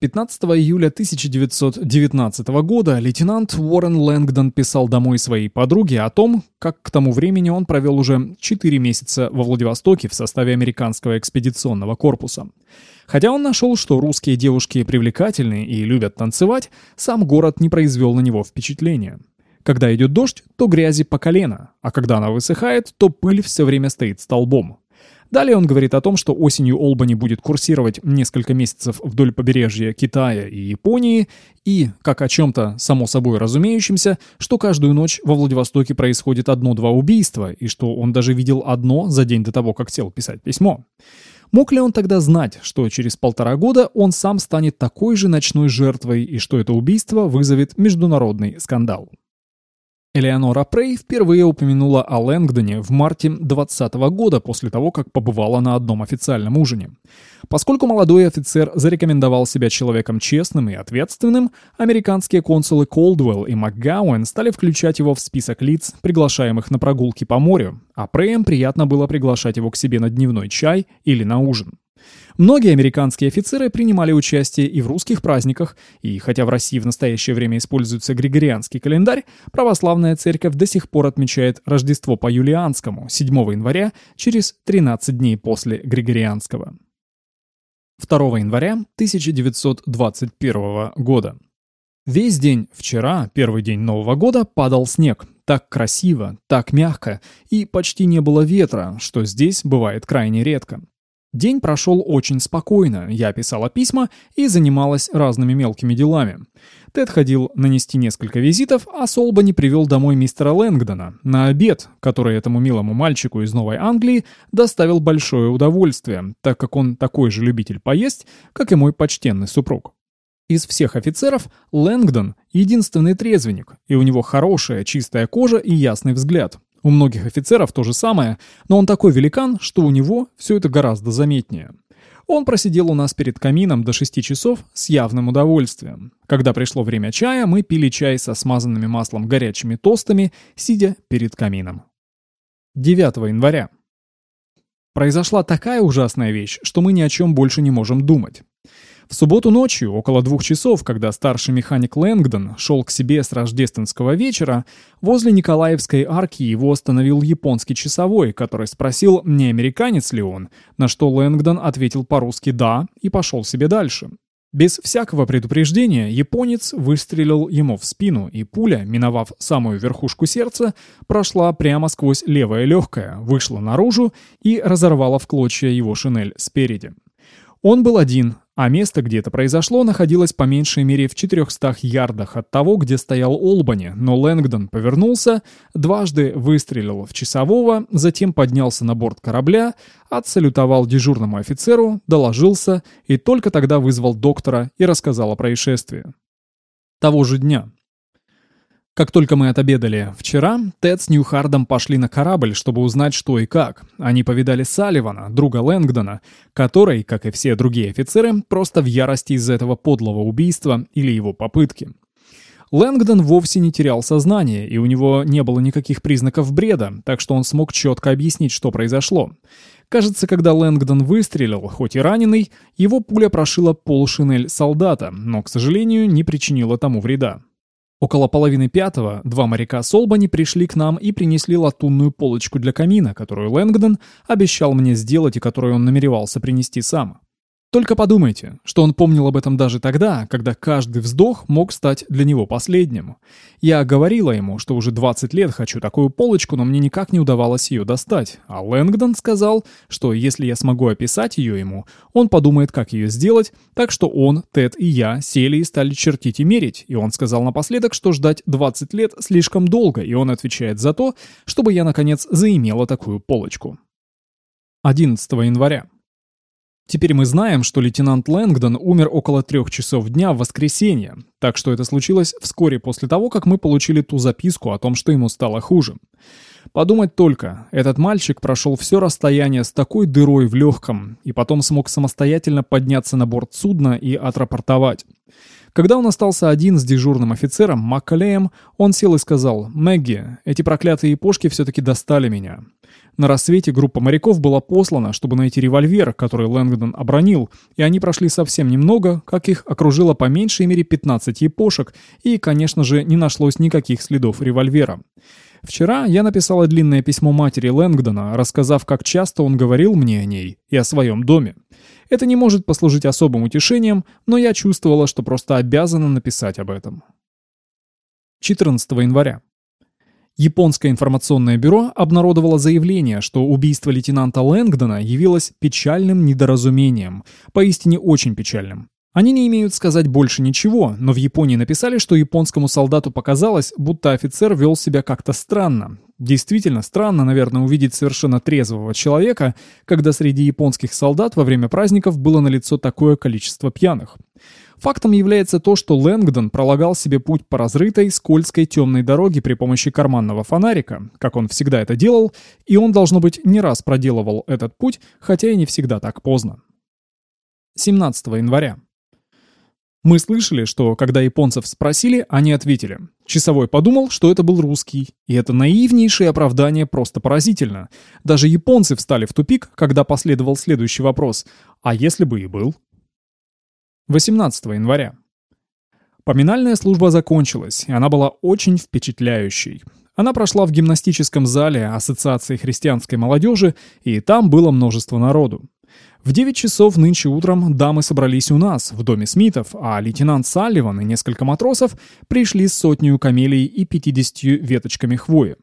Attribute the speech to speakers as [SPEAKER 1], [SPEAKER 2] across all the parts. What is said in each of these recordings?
[SPEAKER 1] 15 июля 1919 года лейтенант Уоррен Лэнгдон писал домой своей подруге о том, как к тому времени он провел уже 4 месяца во Владивостоке в составе американского экспедиционного корпуса. Хотя он нашел, что русские девушки привлекательны и любят танцевать, сам город не произвел на него впечатления. Когда идет дождь, то грязи по колено, а когда она высыхает, то пыль все время стоит столбом. Далее он говорит о том, что осенью Олбани будет курсировать несколько месяцев вдоль побережья Китая и Японии, и, как о чем-то само собой разумеющемся, что каждую ночь во Владивостоке происходит одно-два убийства, и что он даже видел одно за день до того, как сел писать письмо. Мог ли он тогда знать, что через полтора года он сам станет такой же ночной жертвой и что это убийство вызовет международный скандал? Элеонора Прей впервые упомянула о Лэнгдоне в марте 2020 года после того, как побывала на одном официальном ужине. Поскольку молодой офицер зарекомендовал себя человеком честным и ответственным, американские консулы Колдуэлл и МакГауэн стали включать его в список лиц, приглашаемых на прогулки по морю, а Преем приятно было приглашать его к себе на дневной чай или на ужин. Многие американские офицеры принимали участие и в русских праздниках, и хотя в России в настоящее время используется григорианский календарь, православная церковь до сих пор отмечает Рождество по юлианскому 7 января через 13 дней после григорианского. 2 января 1921 года. Весь день вчера, первый день Нового года, падал снег. Так красиво, так мягко, и почти не было ветра, что здесь бывает крайне редко. День прошел очень спокойно, я писала письма и занималась разными мелкими делами. Тед ходил нанести несколько визитов, а Солбани привел домой мистера Лэнгдона на обед, который этому милому мальчику из Новой Англии доставил большое удовольствие, так как он такой же любитель поесть, как и мой почтенный супруг. Из всех офицеров Лэнгдон — единственный трезвенник, и у него хорошая чистая кожа и ясный взгляд. У многих офицеров то же самое, но он такой великан, что у него все это гораздо заметнее. Он просидел у нас перед камином до 6 часов с явным удовольствием. Когда пришло время чая, мы пили чай со смазанными маслом горячими тостами, сидя перед камином. 9 января. Произошла такая ужасная вещь, что мы ни о чем больше не можем думать. В субботу ночью, около двух часов, когда старший механик Лэнгдон шел к себе с рождественского вечера, возле Николаевской арки его остановил японский часовой, который спросил, не американец ли он, на что Лэнгдон ответил по-русски «да» и пошел себе дальше. Без всякого предупреждения японец выстрелил ему в спину, и пуля, миновав самую верхушку сердца, прошла прямо сквозь левое легкое, вышла наружу и разорвала в клочья его шинель спереди. Он был один, а место, где это произошло, находилось по меньшей мере в 400 ярдах от того, где стоял Олбани, но Лэнгдон повернулся, дважды выстрелил в часового, затем поднялся на борт корабля, отсалютовал дежурному офицеру, доложился и только тогда вызвал доктора и рассказал о происшествии. Того же дня, как только мы отобедали вчера, Тед с Ньюхардом пошли на корабль, чтобы узнать, что и как. Они повидали Салливана, друга Лэнгдона, который, как и все другие офицеры, просто в ярости из-за этого подлого убийства или его попытки. Лэнгдон вовсе не терял сознание, и у него не было никаких признаков бреда, так что он смог четко объяснить, что произошло. Кажется, когда Лэнгдон выстрелил, хоть и раненый, его пуля прошила полушинель солдата, но, к сожалению, не причинила тому вреда. Около половины пятого два моряка Солбани пришли к нам и принесли латунную полочку для камина, которую Лэнгдон обещал мне сделать и которую он намеревался принести сам. Только подумайте, что он помнил об этом даже тогда, когда каждый вздох мог стать для него последним. Я говорила ему, что уже 20 лет хочу такую полочку, но мне никак не удавалось ее достать. А Лэнгдон сказал, что если я смогу описать ее ему, он подумает, как ее сделать, так что он, Тед и я сели и стали чертить и мерить, и он сказал напоследок, что ждать 20 лет слишком долго, и он отвечает за то, чтобы я, наконец, заимела такую полочку. 11 января. Теперь мы знаем, что лейтенант Лэнгдон умер около трех часов дня в воскресенье, так что это случилось вскоре после того, как мы получили ту записку о том, что ему стало хуже. Подумать только, этот мальчик прошел все расстояние с такой дырой в легком и потом смог самостоятельно подняться на борт судна и отрапортовать. Когда он остался один с дежурным офицером, Маккалеем, он сел и сказал, «Мэгги, эти проклятые япошки все-таки достали меня». На рассвете группа моряков была послана, чтобы найти револьвер, который Лэнгдон обронил, и они прошли совсем немного, как их окружило по меньшей мере 15 япошек, и, конечно же, не нашлось никаких следов револьвера. Вчера я написала длинное письмо матери Лэнгдона, рассказав, как часто он говорил мне о ней и о своем доме. Это не может послужить особым утешением, но я чувствовала, что просто обязана написать об этом. 14 января. Японское информационное бюро обнародовало заявление, что убийство лейтенанта Лэнгдона явилось печальным недоразумением, поистине очень печальным. Они не имеют сказать больше ничего, но в Японии написали, что японскому солдату показалось, будто офицер вел себя как-то странно. Действительно странно, наверное, увидеть совершенно трезвого человека, когда среди японских солдат во время праздников было налицо такое количество пьяных. Фактом является то, что Лэнгдон пролагал себе путь по разрытой, скользкой темной дороге при помощи карманного фонарика, как он всегда это делал, и он, должно быть, не раз проделывал этот путь, хотя и не всегда так поздно. 17 января. Мы слышали, что когда японцев спросили, они ответили. Часовой подумал, что это был русский. И это наивнейшее оправдание просто поразительно. Даже японцы встали в тупик, когда последовал следующий вопрос. А если бы и был? 18 января. Поминальная служба закончилась, и она была очень впечатляющей. Она прошла в гимнастическом зале Ассоциации христианской молодежи, и там было множество народу. В 9 часов нынче утром дамы собрались у нас, в доме Смитов, а лейтенант Салливан и несколько матросов пришли с сотней камелий и 50 веточками хвои.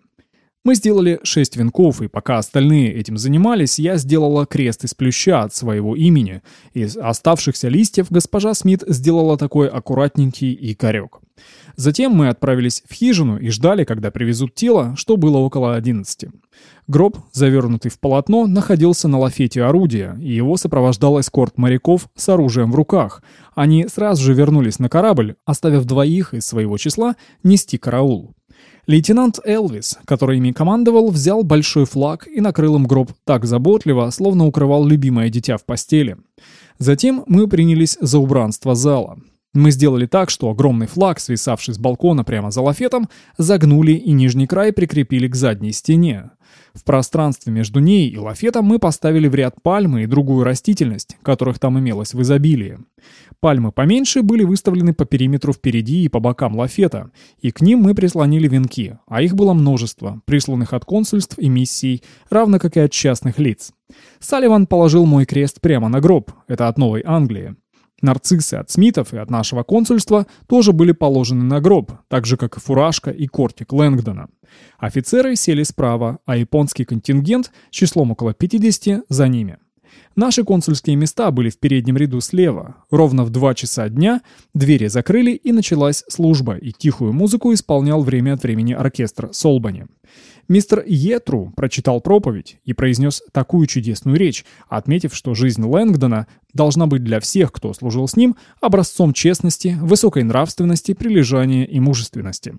[SPEAKER 1] Мы сделали шесть венков, и пока остальные этим занимались, я сделала крест из плюща от своего имени. Из оставшихся листьев госпожа Смит сделала такой аккуратненький и корек. Затем мы отправились в хижину и ждали, когда привезут тело, что было около 11. Гроб, завернутый в полотно, находился на лафете орудия, и его сопровождал эскорт моряков с оружием в руках. Они сразу же вернулись на корабль, оставив двоих из своего числа нести караул. Лейтенант Элвис, который ими командовал, взял большой флаг и накрыл им гроб так заботливо, словно укрывал любимое дитя в постели. Затем мы принялись за убранство зала. Мы сделали так, что огромный флаг, свисавший с балкона прямо за лафетом, загнули и нижний край прикрепили к задней стене. В пространстве между ней и лафетом мы поставили в ряд пальмы и другую растительность, которых там имелось в изобилии. Пальмы поменьше были выставлены по периметру впереди и по бокам лафета, и к ним мы прислонили венки, а их было множество, присланных от консульств и миссий, равно как и от частных лиц. Салливан положил мой крест прямо на гроб, это от Новой Англии. Нарциссы от Смитов и от нашего консульства тоже были положены на гроб, так же, как и фуражка и кортик Лэнгдона. Офицеры сели справа, а японский контингент числом около 50 за ними. Наши консульские места были в переднем ряду слева. Ровно в 2 часа дня двери закрыли и началась служба, и тихую музыку исполнял время от времени оркестр Солбани. Мистер Етру прочитал проповедь и произнес такую чудесную речь, отметив, что жизнь Лэнгдона должна быть для всех, кто служил с ним, образцом честности, высокой нравственности, прилежания и мужественности.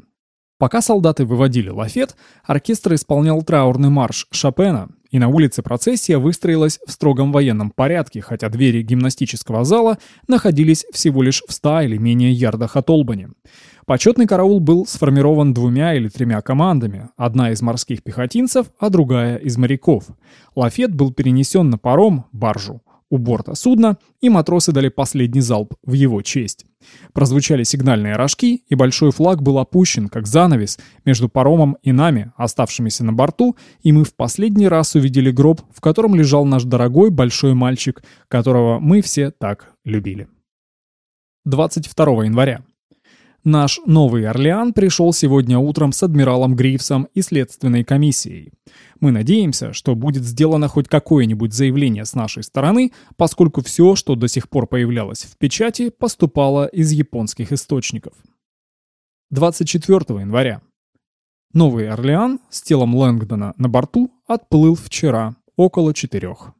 [SPEAKER 1] Пока солдаты выводили лафет, оркестр исполнял траурный марш Шопена, и на улице процессия выстроилась в строгом военном порядке, хотя двери гимнастического зала находились всего лишь в ста или менее ярдах от Олбани. Почетный караул был сформирован двумя или тремя командами, одна из морских пехотинцев, а другая из моряков. Лафет был перенесен на паром, баржу, у борта судна, и матросы дали последний залп в его честь. Прозвучали сигнальные рожки, и большой флаг был опущен, как занавес, между паромом и нами, оставшимися на борту, и мы в последний раз увидели гроб, в котором лежал наш дорогой большой мальчик, которого мы все так любили. 22 января. Наш Новый Орлеан пришел сегодня утром с адмиралом Грифсом и следственной комиссией. Мы надеемся, что будет сделано хоть какое-нибудь заявление с нашей стороны, поскольку все, что до сих пор появлялось в печати, поступало из японских источников. 24 января. Новый Орлеан с телом Лэнгдона на борту отплыл вчера около четырех.